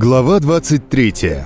Глава 23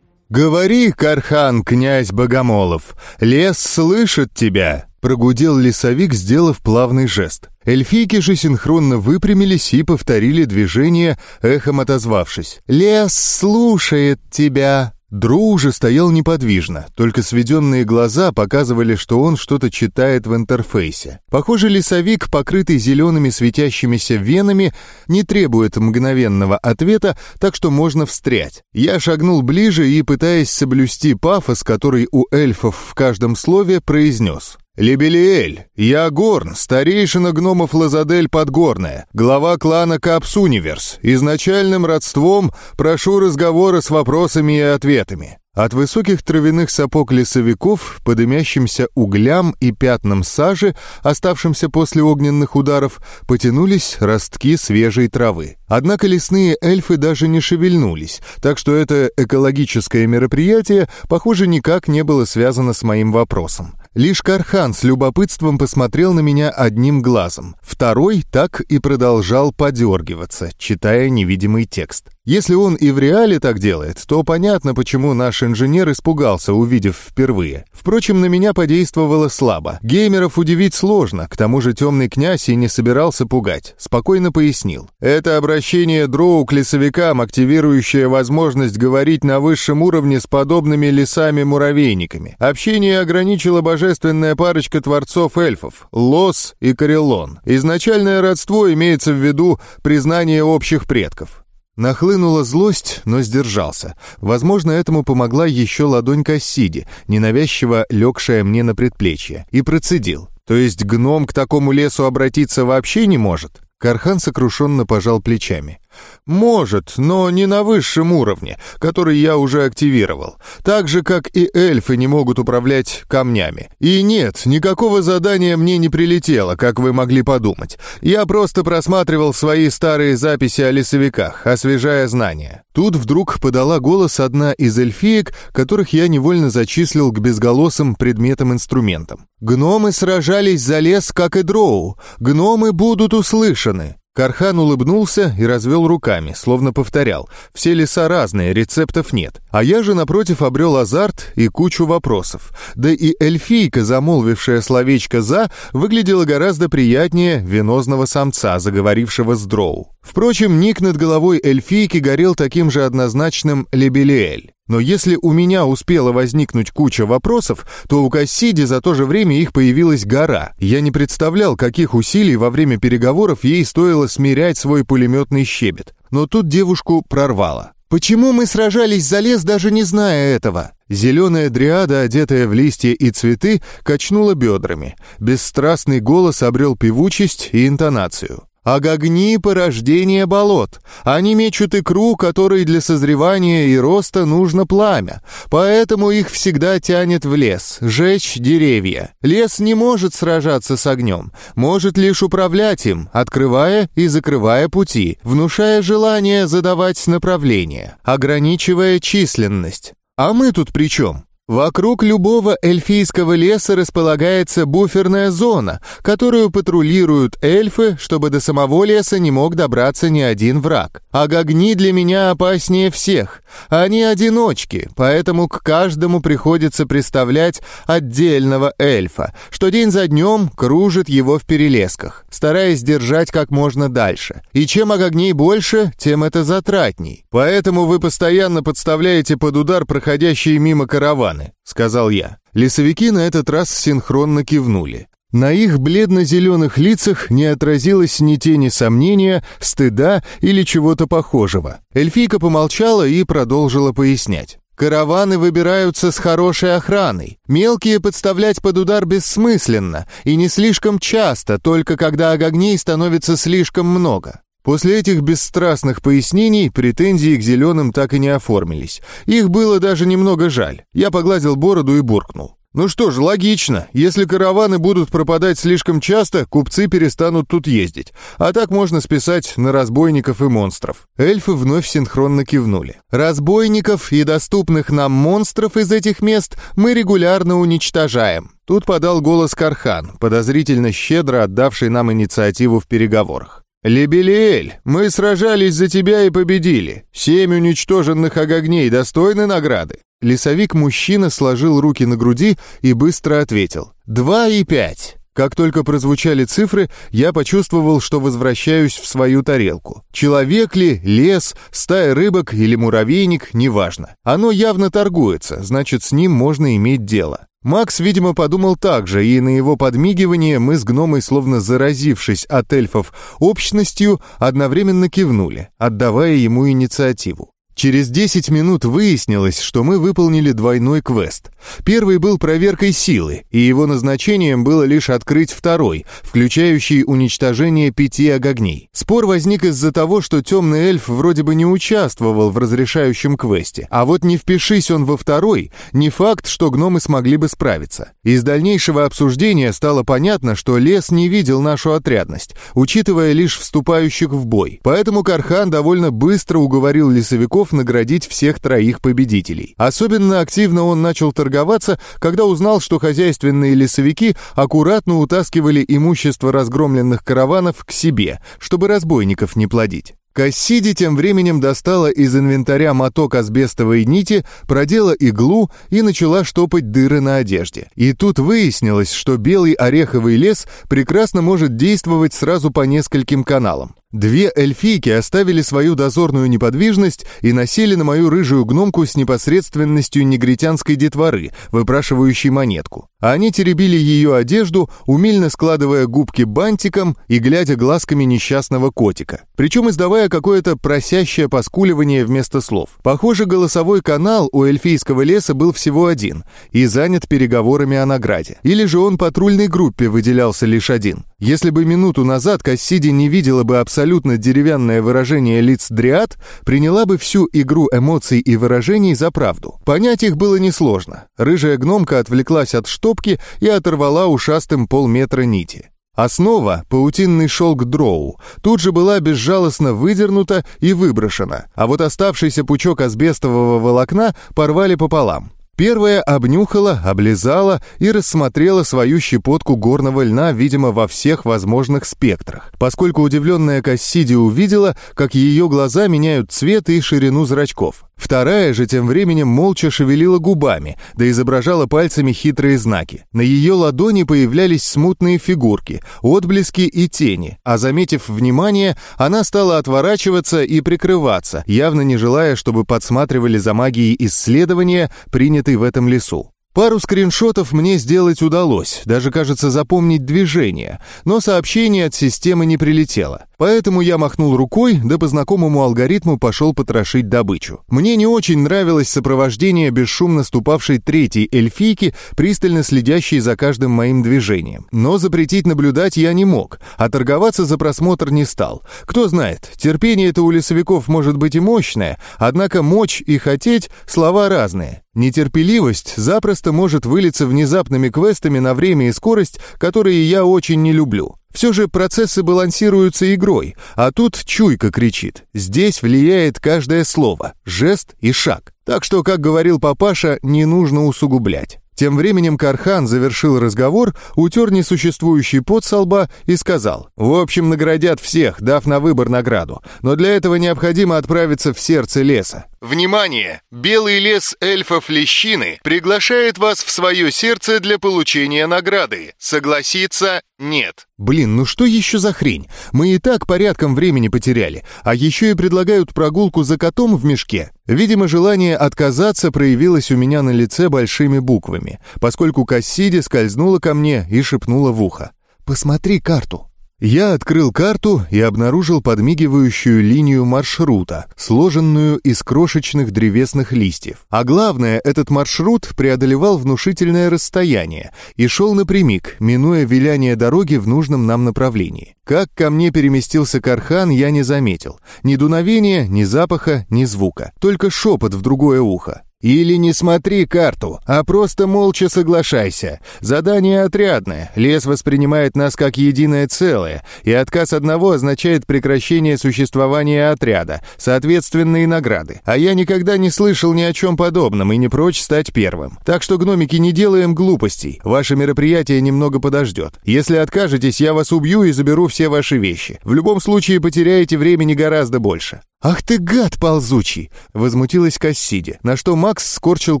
«Говори, Кархан, князь Богомолов, лес слышит тебя!» Прогудел лесовик, сделав плавный жест. Эльфийки же синхронно выпрямились и повторили движение, эхом отозвавшись. «Лес слушает тебя!» Дроу уже стоял неподвижно, только сведенные глаза показывали, что он что-то читает в интерфейсе. Похоже, лесовик, покрытый зелеными светящимися венами, не требует мгновенного ответа, так что можно встрять. Я шагнул ближе и, пытаясь соблюсти пафос, который у эльфов в каждом слове, произнес. «Лебелиэль, я Горн, старейшина гномов Лазадель Подгорная, глава клана Капсуниверс. Изначальным родством прошу разговора с вопросами и ответами». От высоких травяных сапог лесовиков, по дымящимся углям и пятнам сажи, оставшимся после огненных ударов, потянулись ростки свежей травы. Однако лесные эльфы даже не шевельнулись, так что это экологическое мероприятие, похоже, никак не было связано с моим вопросом. Лишь Кархан с любопытством посмотрел на меня одним глазом. Второй так и продолжал подергиваться, читая невидимый текст. Если он и в реале так делает, то понятно, почему наш инженер испугался, увидев впервые. Впрочем, на меня подействовало слабо. Геймеров удивить сложно, к тому же темный князь и не собирался пугать. Спокойно пояснил. Это обращение дроу к лесовикам, активирующее возможность говорить на высшем уровне с подобными лесами-муравейниками. Общение ограничила божественная парочка творцов-эльфов — Лос и Карелон. Изначальное родство имеется в виду признание общих предков. Нахлынула злость, но сдержался. Возможно, этому помогла еще ладонь Кассиди, ненавязчиво легшая мне на предплечье, и процедил. То есть гном к такому лесу обратиться вообще не может? Кархан сокрушенно пожал плечами. «Может, но не на высшем уровне, который я уже активировал. Так же, как и эльфы не могут управлять камнями. И нет, никакого задания мне не прилетело, как вы могли подумать. Я просто просматривал свои старые записи о лесовиках, освежая знания». Тут вдруг подала голос одна из эльфиек, которых я невольно зачислил к безголосым предметам-инструментам. «Гномы сражались за лес, как и дроу. Гномы будут услышаны». Кархан улыбнулся и развел руками, словно повторял. Все леса разные, рецептов нет. А я же, напротив, обрел азарт и кучу вопросов. Да и эльфийка, замолвившая словечко «за», выглядела гораздо приятнее венозного самца, заговорившего с дроу. Впрочем, ник над головой эльфийки горел таким же однозначным «лебелиэль». Но если у меня успела возникнуть куча вопросов, то у Кассиди за то же время их появилась гора. Я не представлял, каких усилий во время переговоров ей стоило смирять свой пулеметный щебет. Но тут девушку прорвало. «Почему мы сражались за лес, даже не зная этого?» Зеленая дриада, одетая в листья и цветы, качнула бедрами. Бесстрастный голос обрел певучесть и интонацию. Агогни — порождение болот. Они мечут икру, которой для созревания и роста нужно пламя. Поэтому их всегда тянет в лес, жечь деревья. Лес не может сражаться с огнем, может лишь управлять им, открывая и закрывая пути, внушая желание задавать направление, ограничивая численность. А мы тут при чем? Вокруг любого эльфийского леса располагается буферная зона, которую патрулируют эльфы, чтобы до самого леса не мог добраться ни один враг. А гагни для меня опаснее всех. Они одиночки, поэтому к каждому приходится представлять отдельного эльфа, что день за днем кружит его в перелесках, стараясь держать как можно дальше. И чем агогней больше, тем это затратней. Поэтому вы постоянно подставляете под удар проходящие мимо караваны, сказал я. Лесовики на этот раз синхронно кивнули. На их бледно-зеленых лицах не отразилось ни тени сомнения, стыда или чего-то похожего. Эльфийка помолчала и продолжила пояснять. Караваны выбираются с хорошей охраной. Мелкие подставлять под удар бессмысленно и не слишком часто, только когда огней становится слишком много. После этих бесстрастных пояснений претензии к зеленым так и не оформились. Их было даже немного жаль. Я погладил бороду и буркнул. Ну что ж, логично. Если караваны будут пропадать слишком часто, купцы перестанут тут ездить. А так можно списать на разбойников и монстров. Эльфы вновь синхронно кивнули. Разбойников и доступных нам монстров из этих мест мы регулярно уничтожаем. Тут подал голос Кархан, подозрительно щедро отдавший нам инициативу в переговорах. «Лебелиэль, мы сражались за тебя и победили. Семь уничтоженных огогней достойны награды». Лесовик-мужчина сложил руки на груди и быстро ответил. «Два и пять». Как только прозвучали цифры, я почувствовал, что возвращаюсь в свою тарелку. Человек ли, лес, стая рыбок или муравейник, неважно. Оно явно торгуется, значит, с ним можно иметь дело. Макс, видимо, подумал так же, и на его подмигивание мы с гномой, словно заразившись от эльфов общностью, одновременно кивнули, отдавая ему инициативу. Через 10 минут выяснилось, что мы выполнили двойной квест. Первый был проверкой силы, и его назначением было лишь открыть второй, включающий уничтожение пяти огогней. Спор возник из-за того, что темный эльф вроде бы не участвовал в разрешающем квесте, а вот не впишись он во второй, не факт, что гномы смогли бы справиться. Из дальнейшего обсуждения стало понятно, что лес не видел нашу отрядность, учитывая лишь вступающих в бой. Поэтому Кархан довольно быстро уговорил лесовиков готов наградить всех троих победителей. Особенно активно он начал торговаться, когда узнал, что хозяйственные лесовики аккуратно утаскивали имущество разгромленных караванов к себе, чтобы разбойников не плодить. Кассиди тем временем достала из инвентаря моток асбестовой нити, продела иглу и начала штопать дыры на одежде. И тут выяснилось, что белый ореховый лес прекрасно может действовать сразу по нескольким каналам. Две эльфийки оставили свою дозорную неподвижность и насели на мою рыжую гномку с непосредственностью негритянской детворы, выпрашивающей монетку. Они теребили ее одежду, умильно складывая губки бантиком и глядя глазками несчастного котика. Причем издавая какое-то просящее поскуливание вместо слов. Похоже, голосовой канал у эльфийского леса был всего один и занят переговорами о награде. Или же он патрульной группе выделялся лишь один. Если бы минуту назад Кассиди не видела бы абсолютно деревянное выражение лиц дриад, приняла бы всю игру эмоций и выражений за правду. Понять их было несложно. Рыжая гномка отвлеклась от штопки и оторвала ушастым полметра нити. Основа, паутинный шелк дроу, тут же была безжалостно выдернута и выброшена, а вот оставшийся пучок асбестового волокна порвали пополам. Первая обнюхала, облизала и рассмотрела свою щепотку горного льна, видимо, во всех возможных спектрах, поскольку удивленная Кассиди увидела, как ее глаза меняют цвет и ширину зрачков. Вторая же тем временем молча шевелила губами, да изображала пальцами хитрые знаки. На ее ладони появлялись смутные фигурки, отблески и тени, а заметив внимание, она стала отворачиваться и прикрываться, явно не желая, чтобы подсматривали за магией исследования, принятой в этом лесу. Пару скриншотов мне сделать удалось, даже, кажется, запомнить движение, но сообщение от системы не прилетело. Поэтому я махнул рукой, да по знакомому алгоритму пошел потрошить добычу. Мне не очень нравилось сопровождение бесшумно ступавшей третьей эльфийки, пристально следящей за каждым моим движением. Но запретить наблюдать я не мог, а торговаться за просмотр не стал. Кто знает, терпение-то у лесовиков может быть и мощное, однако мочь и хотеть — слова разные. Нетерпеливость запросто может вылиться внезапными квестами на время и скорость, которые я очень не люблю. Все же процессы балансируются игрой, а тут чуйка кричит. Здесь влияет каждое слово, жест и шаг. Так что, как говорил папаша, не нужно усугублять. Тем временем Кархан завершил разговор, утер несуществующий пот со лба и сказал, «В общем, наградят всех, дав на выбор награду, но для этого необходимо отправиться в сердце леса. Внимание! Белый лес эльфов Лещины приглашает вас в свое сердце для получения награды. Согласиться нет. Блин, ну что еще за хрень? Мы и так порядком времени потеряли, а еще и предлагают прогулку за котом в мешке. Видимо, желание отказаться проявилось у меня на лице большими буквами, поскольку Кассиди скользнула ко мне и шепнула в ухо. «Посмотри карту». Я открыл карту и обнаружил подмигивающую линию маршрута, сложенную из крошечных древесных листьев. А главное, этот маршрут преодолевал внушительное расстояние и шел напрямик, минуя виляние дороги в нужном нам направлении. Как ко мне переместился Кархан, я не заметил. Ни дуновения, ни запаха, ни звука. Только шепот в другое ухо. Или не смотри карту, а просто молча соглашайся. Задание отрядное, лес воспринимает нас как единое целое, и отказ одного означает прекращение существования отряда, соответственно и награды. А я никогда не слышал ни о чем подобном и не прочь стать первым. Так что, гномики, не делаем глупостей. Ваше мероприятие немного подождет. Если откажетесь, я вас убью и заберу все ваши вещи. В любом случае потеряете времени гораздо больше. «Ах ты гад ползучий!» — возмутилась Кассиди, на что Макс скорчил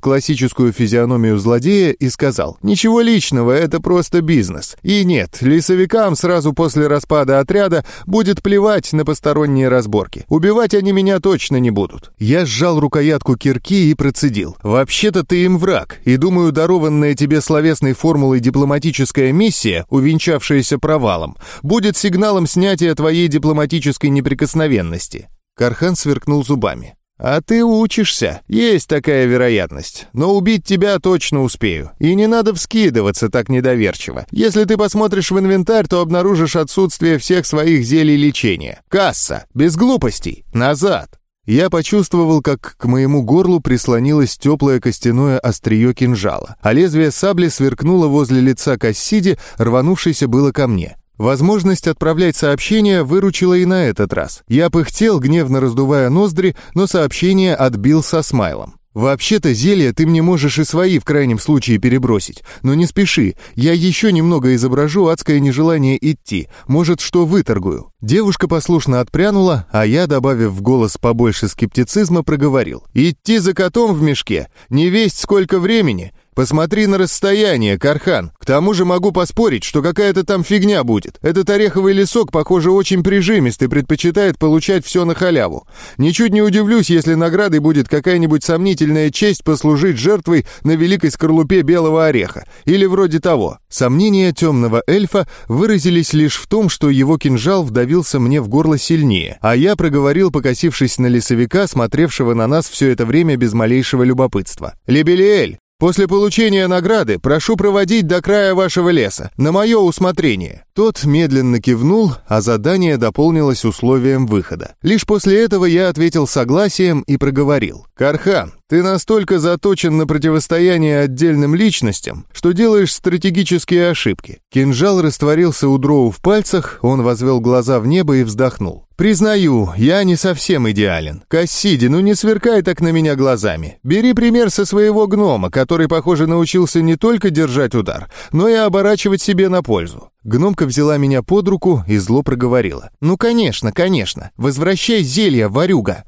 классическую физиономию злодея и сказал, «Ничего личного, это просто бизнес. И нет, лесовикам сразу после распада отряда будет плевать на посторонние разборки. Убивать они меня точно не будут». Я сжал рукоятку кирки и процедил. «Вообще-то ты им враг, и думаю, дарованная тебе словесной формулой дипломатическая миссия, увенчавшаяся провалом, будет сигналом снятия твоей дипломатической неприкосновенности». Кархан сверкнул зубами. «А ты учишься. Есть такая вероятность. Но убить тебя точно успею. И не надо вскидываться так недоверчиво. Если ты посмотришь в инвентарь, то обнаружишь отсутствие всех своих зелий лечения. Касса. Без глупостей. Назад». Я почувствовал, как к моему горлу прислонилось теплое костяное острие кинжала, а лезвие сабли сверкнуло возле лица Кассиди, рванувшейся было ко мне. Возможность отправлять сообщения выручила и на этот раз. Я пыхтел, гневно раздувая ноздри, но сообщение отбил со смайлом. «Вообще-то зелья ты мне можешь и свои в крайнем случае перебросить. Но не спеши, я еще немного изображу адское нежелание идти. Может, что выторгую». Девушка послушно отпрянула, а я, добавив в голос побольше скептицизма, проговорил. «Идти за котом в мешке? Не весть сколько времени? Посмотри на расстояние, Кархан. К тому же могу поспорить, что какая-то там фигня будет. Этот ореховый лесок, похоже, очень прижимистый, предпочитает получать все на халяву. Ничуть не удивлюсь, если наградой будет какая-нибудь сомнительная честь послужить жертвой на великой скорлупе белого ореха. Или вроде того. Сомнения темного эльфа выразились лишь в том, что его кинжал вдавился мне в горло сильнее, а я проговорил, покосившись на лесовика, смотревшего на нас все это время без малейшего любопытства. «Лебелиэль, После получения награды прошу проводить до края вашего леса, на мое усмотрение». Тот медленно кивнул, а задание дополнилось условием выхода. Лишь после этого я ответил согласием и проговорил. «Кархан, ты настолько заточен на противостояние отдельным личностям, что делаешь стратегические ошибки». Кинжал растворился у дроу в пальцах, он возвел глаза в небо и вздохнул. «Признаю, я не совсем идеален. Кассиди, ну не сверкай так на меня глазами. Бери пример со своего гнома, который, похоже, научился не только держать удар, но и оборачивать себе на пользу. Гномка взяла меня под руку и зло проговорила. «Ну, конечно, конечно. Возвращай зелье, ворюга!»